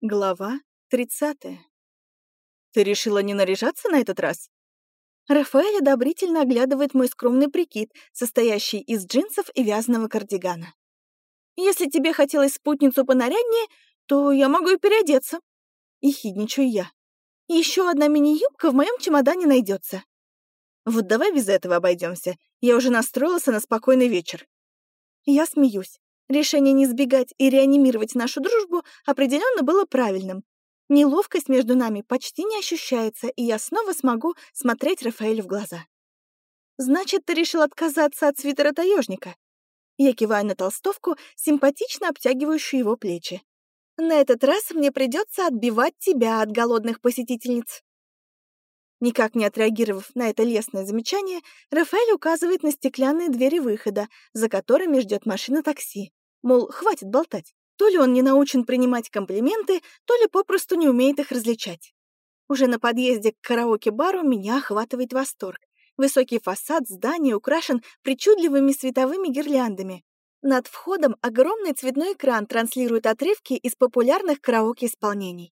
Глава 30. Ты решила не наряжаться на этот раз? Рафаэль одобрительно оглядывает мой скромный прикид, состоящий из джинсов и вязаного кардигана. Если тебе хотелось спутницу понаряднее, то я могу и переодеться. И хидничаю я. Еще одна мини-юбка в моем чемодане найдется. Вот давай без этого обойдемся. Я уже настроился на спокойный вечер. Я смеюсь. Решение не сбегать и реанимировать нашу дружбу определенно было правильным. Неловкость между нами почти не ощущается, и я снова смогу смотреть Рафаэлю в глаза. «Значит, ты решил отказаться от свитера таежника?» Я киваю на толстовку, симпатично обтягивающую его плечи. «На этот раз мне придется отбивать тебя от голодных посетительниц». Никак не отреагировав на это лестное замечание, Рафаэль указывает на стеклянные двери выхода, за которыми ждет машина такси. Мол, хватит болтать. То ли он не научен принимать комплименты, то ли попросту не умеет их различать. Уже на подъезде к караоке-бару меня охватывает восторг. Высокий фасад здания украшен причудливыми световыми гирляндами. Над входом огромный цветной экран транслирует отрывки из популярных караоке-исполнений.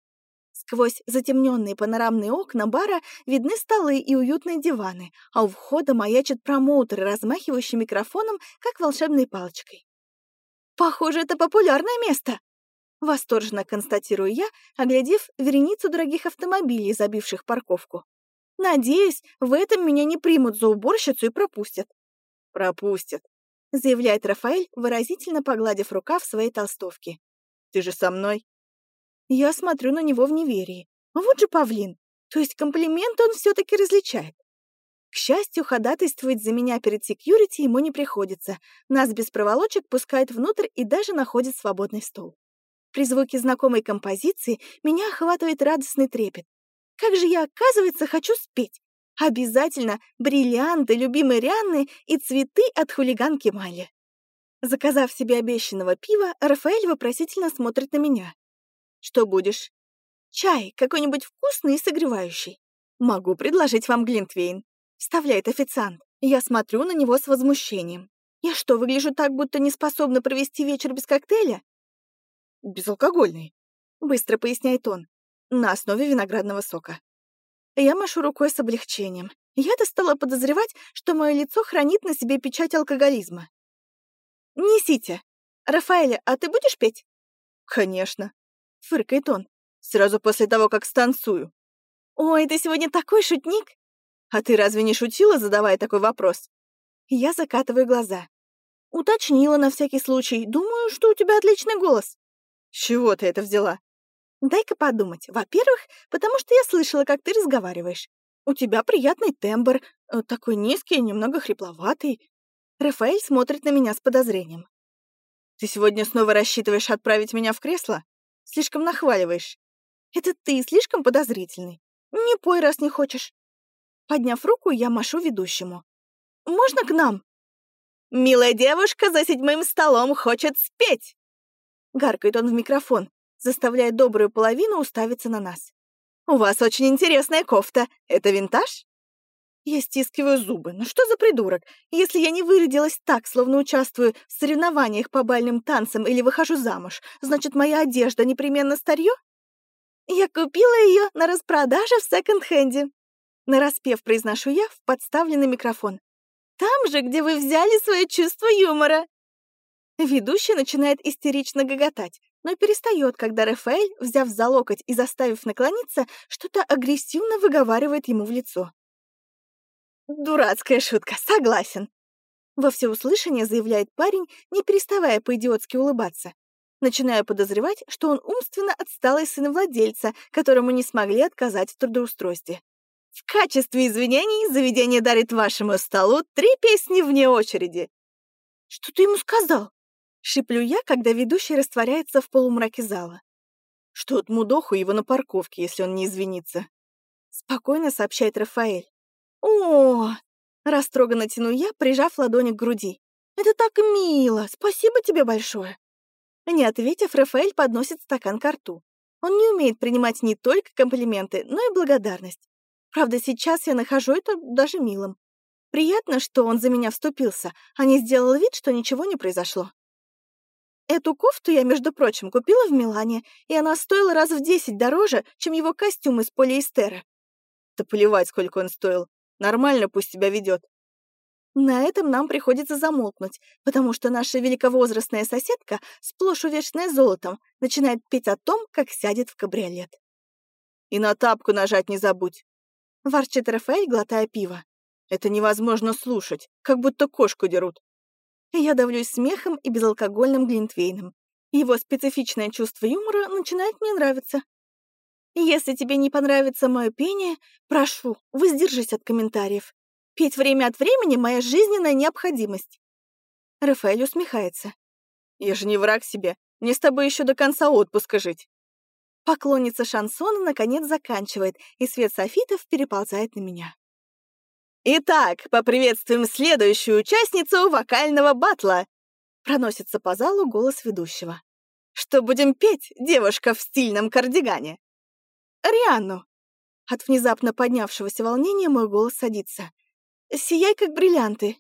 Сквозь затемненные панорамные окна бара видны столы и уютные диваны, а у входа маячат промоутеры, размахивающие микрофоном, как волшебной палочкой. Похоже, это популярное место!» Восторженно констатирую я, оглядев вереницу дорогих автомобилей, забивших парковку. «Надеюсь, в этом меня не примут за уборщицу и пропустят». «Пропустят», — заявляет Рафаэль, выразительно погладив рукав своей толстовки. «Ты же со мной?» Я смотрю на него в неверии. Вот же павлин. То есть комплименты он все таки различает. К счастью, ходатайствовать за меня перед секьюрити ему не приходится. Нас без проволочек пускают внутрь и даже находят свободный стол. При звуке знакомой композиции меня охватывает радостный трепет. Как же я, оказывается, хочу спеть. Обязательно бриллианты любимой Рианны и цветы от хулиганки Мали. Заказав себе обещанного пива, Рафаэль вопросительно смотрит на меня. «Что будешь?» «Чай, какой-нибудь вкусный и согревающий. Могу предложить вам глинтвейн вставляет официант. Я смотрю на него с возмущением. Я что, выгляжу так, будто не способна провести вечер без коктейля? Безалкогольный, быстро поясняет он, на основе виноградного сока. Я машу рукой с облегчением. Я-то стала подозревать, что мое лицо хранит на себе печать алкоголизма. «Несите! Рафаэля, а ты будешь петь?» «Конечно», — фыркает он, сразу после того, как станцую. «Ой, ты сегодня такой шутник!» «А ты разве не шутила, задавая такой вопрос?» Я закатываю глаза. Уточнила на всякий случай. Думаю, что у тебя отличный голос. Чего ты это взяла? Дай-ка подумать. Во-первых, потому что я слышала, как ты разговариваешь. У тебя приятный тембр, э, такой низкий, немного хрипловатый. Рафаэль смотрит на меня с подозрением. Ты сегодня снова рассчитываешь отправить меня в кресло? Слишком нахваливаешь. Это ты слишком подозрительный. Не пой, раз не хочешь. Подняв руку, я машу ведущему. «Можно к нам?» «Милая девушка за седьмым столом хочет спеть!» Гаркает он в микрофон, заставляя добрую половину уставиться на нас. «У вас очень интересная кофта. Это винтаж?» Я стискиваю зубы. Ну что за придурок? Если я не вырядилась так, словно участвую в соревнованиях по бальным танцам или выхожу замуж, значит, моя одежда непременно старье? Я купила ее на распродаже в секонд-хенде. Нараспев произношу я в подставленный микрофон. «Там же, где вы взяли свое чувство юмора!» Ведущий начинает истерично гоготать, но перестает, когда Рафаэль, взяв за локоть и заставив наклониться, что-то агрессивно выговаривает ему в лицо. «Дурацкая шутка, согласен!» Во всеуслышание заявляет парень, не переставая по-идиотски улыбаться. Начинаю подозревать, что он умственно отсталый сын владельца, которому не смогли отказать в трудоустройстве. В качестве извинений заведение дарит вашему столу три песни вне очереди. Что ты ему сказал? Шиплю я, когда ведущий растворяется в полумраке зала. Что отмудоху его на парковке, если он не извинится. Спокойно сообщает Рафаэль. О, растроганно тяну я, прижав ладони к груди. Это так мило, спасибо тебе большое. Не ответив, Рафаэль подносит стакан к рту. Он не умеет принимать не только комплименты, но и благодарность. Правда, сейчас я нахожу это даже милым. Приятно, что он за меня вступился, а не сделал вид, что ничего не произошло. Эту кофту я, между прочим, купила в Милане, и она стоила раз в десять дороже, чем его костюм из полиэстера. Да плевать, сколько он стоил. Нормально пусть себя ведет. На этом нам приходится замолкнуть, потому что наша великовозрастная соседка, сплошь увешанная золотом, начинает петь о том, как сядет в кабриолет. «И на тапку нажать не забудь!» — ворчит Рафаэль, глотая пиво. «Это невозможно слушать, как будто кошку дерут». Я давлюсь смехом и безалкогольным глинтвейном. Его специфичное чувство юмора начинает мне нравиться. Если тебе не понравится мое пение, прошу, воздержись от комментариев. Петь время от времени — моя жизненная необходимость. Рафаэль усмехается. Я же не враг себе. Мне с тобой еще до конца отпуска жить. Поклонница шансона наконец заканчивает, и свет софитов переползает на меня. «Итак, поприветствуем следующую участницу вокального батла!» Проносится по залу голос ведущего. «Что будем петь, девушка в стильном кардигане?» «Рианну!» От внезапно поднявшегося волнения мой голос садится. «Сияй, как бриллианты!»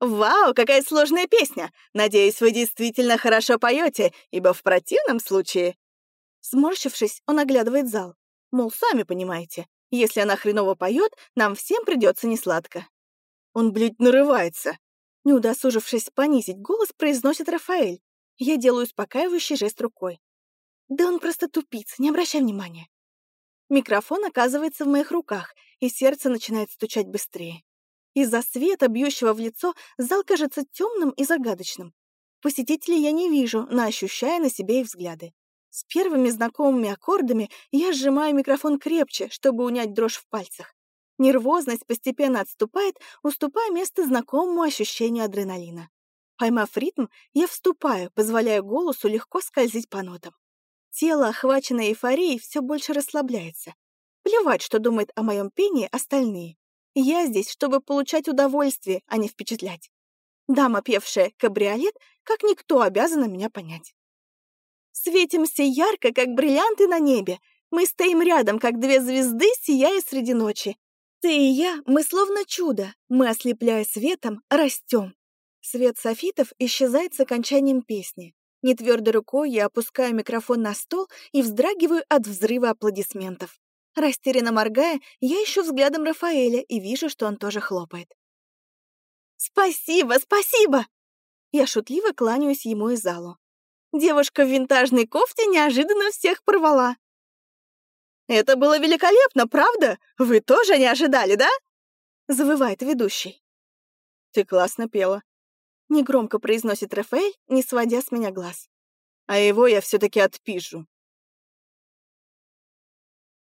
«Вау, какая сложная песня! Надеюсь, вы действительно хорошо поете, ибо в противном случае...» Сморщившись, он оглядывает зал. Мол, сами понимаете, если она хреново поет, нам всем придется несладко. Он, блядь, нарывается. Не удосужившись понизить голос, произносит Рафаэль. Я делаю успокаивающий жест рукой. Да он просто тупица, не обращай внимания. Микрофон оказывается в моих руках, и сердце начинает стучать быстрее. Из-за света, бьющего в лицо, зал кажется темным и загадочным. Посетителей я не вижу, но ощущаю на себе их взгляды. С первыми знакомыми аккордами я сжимаю микрофон крепче, чтобы унять дрожь в пальцах. Нервозность постепенно отступает, уступая место знакомому ощущению адреналина. Поймав ритм, я вступаю, позволяя голосу легко скользить по нотам. Тело, охваченное эйфорией, все больше расслабляется. Плевать, что думают о моем пении остальные. Я здесь, чтобы получать удовольствие, а не впечатлять. Дама, певшая «Кабриолет», как никто обязана меня понять. Светимся ярко, как бриллианты на небе. Мы стоим рядом, как две звезды, сияя среди ночи. Ты и я, мы словно чудо. Мы, ослепляя светом, растем. Свет софитов исчезает с окончанием песни. Нетвердой рукой я опускаю микрофон на стол и вздрагиваю от взрыва аплодисментов. Растерянно моргая, я ищу взглядом Рафаэля и вижу, что он тоже хлопает. «Спасибо, спасибо!» Я шутливо кланяюсь ему из залу. Девушка в винтажной кофте неожиданно всех порвала. «Это было великолепно, правда? Вы тоже не ожидали, да?» Завывает ведущий. «Ты классно пела», — негромко произносит Рафаэль, не сводя с меня глаз. «А его я все таки отпишу».